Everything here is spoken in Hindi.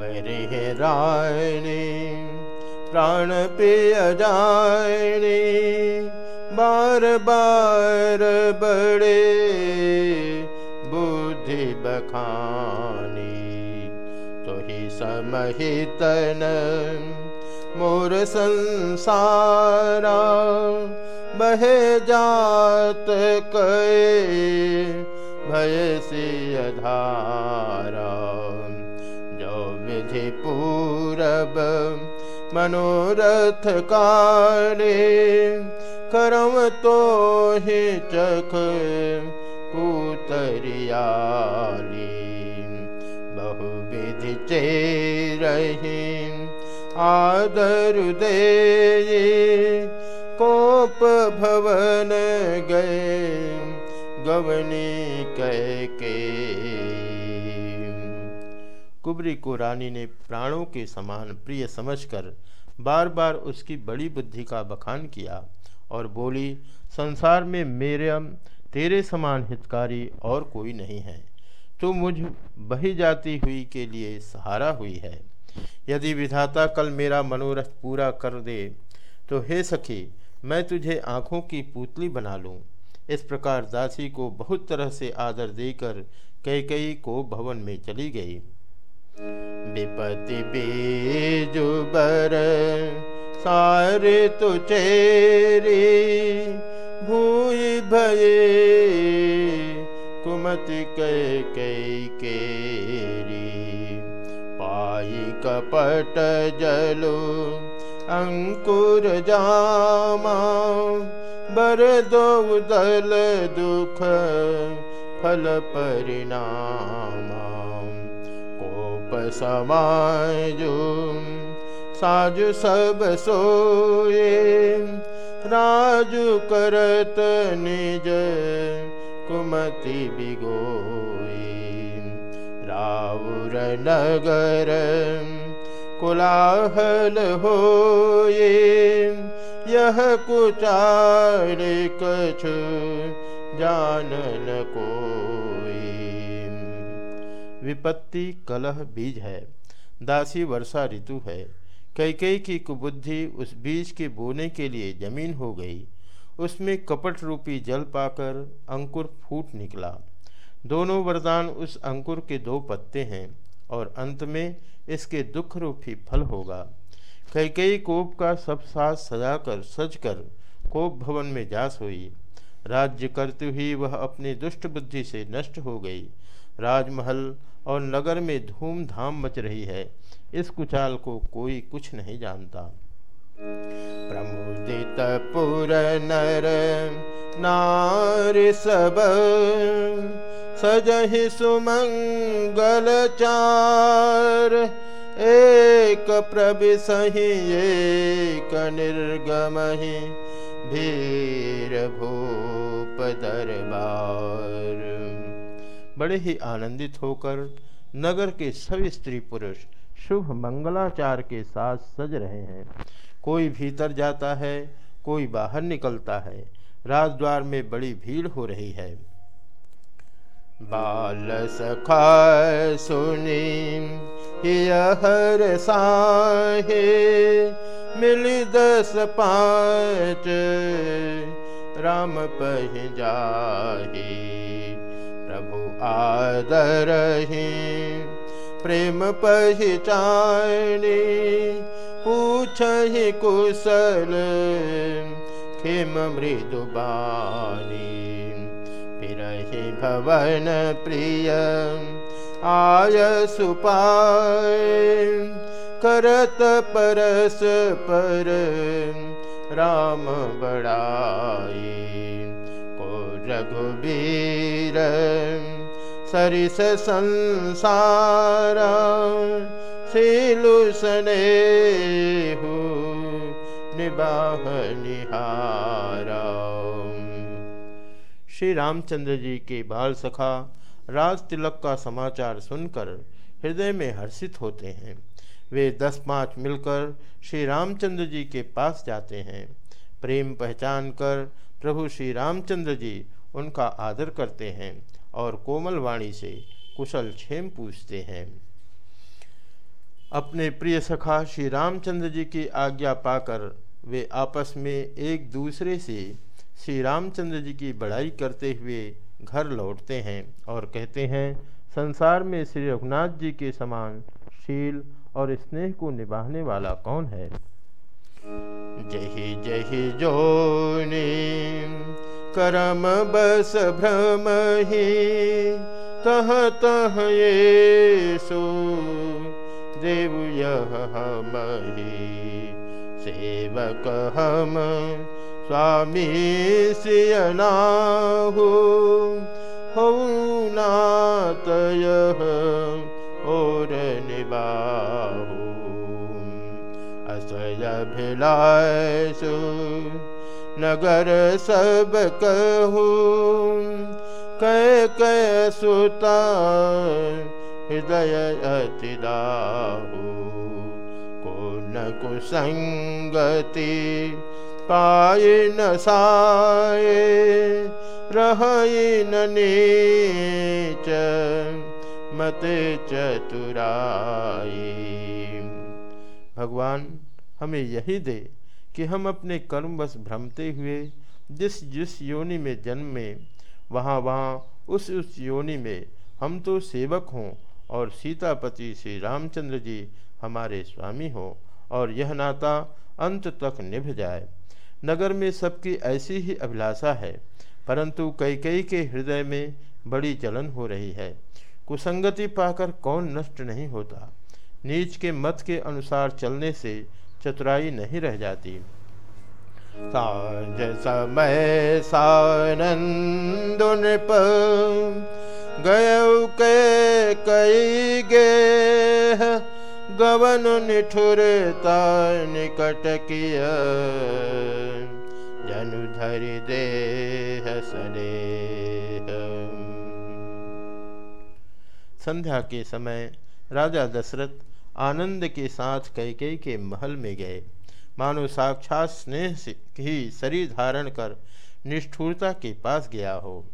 बरे रायणी प्राण पिय जायणी बार बार बड़े बुद्धि बखानी तो ही समहितन मोर संसारा बहे जात कए भय धारा विधि पूरब, मनोरथ काले, करम तो ही चख, कुतरियाली बहु विधि चेरही, आदर दे कोप भवन गए, गवनी कह के कुबरी को रानी ने प्राणों के समान प्रिय समझकर बार बार उसकी बड़ी बुद्धि का बखान किया और बोली, संसार में मेरे तेरे समान हितकारी और कोई नहीं है। तो मुझ बही जाती हुई के लिए सहारा हुई है। यदि विधाता कल मेरा मनोरथ पूरा कर दे तो हे सखी, मैं तुझे आँखों की पुतली बना लूँ इस प्रकार दासी को बहुत तरह से आदर देकर कई कई को भवन में चली गई। विपति बीजु बर सारे तो भये कुमति कई कई केरी। पाई कपट जलो अंकुर जामा बर दो दल दुख फल परिणाम साजु सब सोए राजु करत निज कुमति बिगोई राउर नगर कुलाहल हो यह कुचार कछु जानन को विपत्ति कलह बीज है, दासी वर्षा ऋतु है। कई कई की कुबुद्धि उस बीज के बोने के लिए ज़मीन हो गई। उसमें कपट रूपी जल पाकर अंकुर फूट निकला। दोनों वरदान उस अंकुर के दो पत्ते हैं और अंत में इसके दुख रूपी फल होगा। कई कई कोप का सब साथ सजाकर सजकर कोप भवन में जास हुई। राज्य करते हुई वह अपनी दुष्ट बुद्धि से नष्ट हो गई। राजमहल और नगर में धूमधाम मच रही है। इस कुचाल को कोई कुछ नहीं जानता। प्रमुदित पुर नर नार सब सजहि सुमंगल चार। एक प्रविसहि एक निर्गमहि भीर भूप दरबार। बड़े ही आनंदित होकर नगर के सभी स्त्री पुरुष शुभ मंगलाचार के साथ सज रहे हैं। कोई भीतर जाता है, कोई बाहर निकलता है। राजद्वार में बड़ी भीड़ हो रही है। बाल सखा सुनी हर साहे, मिली दस पाँच, राम पह जाही। प्रभु आदर ही। प्रेम पहचानी, पूछ ही कुशल, खेम मृदुबानी फिरहि भवन प्रिय, आय सुपाय। करत परस पर राम बड़ाई। को रघुबीर सरिस संसार, सीलु सने हो, निबाह निहारा। श्री रामचंद्र जी के बाल सखा राज तिलक का समाचार सुनकर हृदय में हर्षित होते हैं। वे दस पाँच मिलकर श्री रामचंद्र जी के पास जाते हैं। प्रेम पहचान कर प्रभु श्री रामचंद्र जी उनका आदर करते हैं और कोमल वाणी से कुशल क्षेम पूछते हैं। अपने प्रिय सखा, श्री रामचंद्र जी की आज्ञा पाकर वे आपस में एक दूसरे से श्री रामचंद्र जी की बड़ाई करते हुए घर लौटते हैं और कहते हैं, संसार में श्री रघुनाथ जी के समान शील और स्नेह को निभाने वाला कौन है? जही जही जोनी। करम बस भ्रम ही। तह तह ये सो देव यह हम सेवक हम स्वामी सियनाहु हो और निबाहु। असय भिलासु नगर सब कहू कै कै सुता हृदय अतिदाहु को न कुसंगति पाय न साए रह नीच, मत चतुराई। भगवान हमें यही दे कि हम अपने कर्मवश भ्रमते हुए जिस जिस योनि में जन्म में वहाँ वहाँ उस उस योनि में हम तो सेवक हों और सीतापति श्री रामचंद्र जी हमारे स्वामी हो और यह नाता अंत तक निभ जाए। नगर में सबकी ऐसी ही अभिलाषा है, परंतु कई कई के हृदय में बड़ी जलन हो रही है। कुसंगति पाकर कौन नष्ट नहीं होता? नीच के मत के अनुसार चलने से चतुराई नहीं रह जाती। साँझ समय सानंद गय के कई गे गवन निठुरता निकट किय। जनु धरि देह संध्या के समय राजा दशरथ आनंद के साथ कैकई के महल में गए। मानो साक्षात स्नेह ही शरीर धारण कर निष्ठुरता के पास गया हो।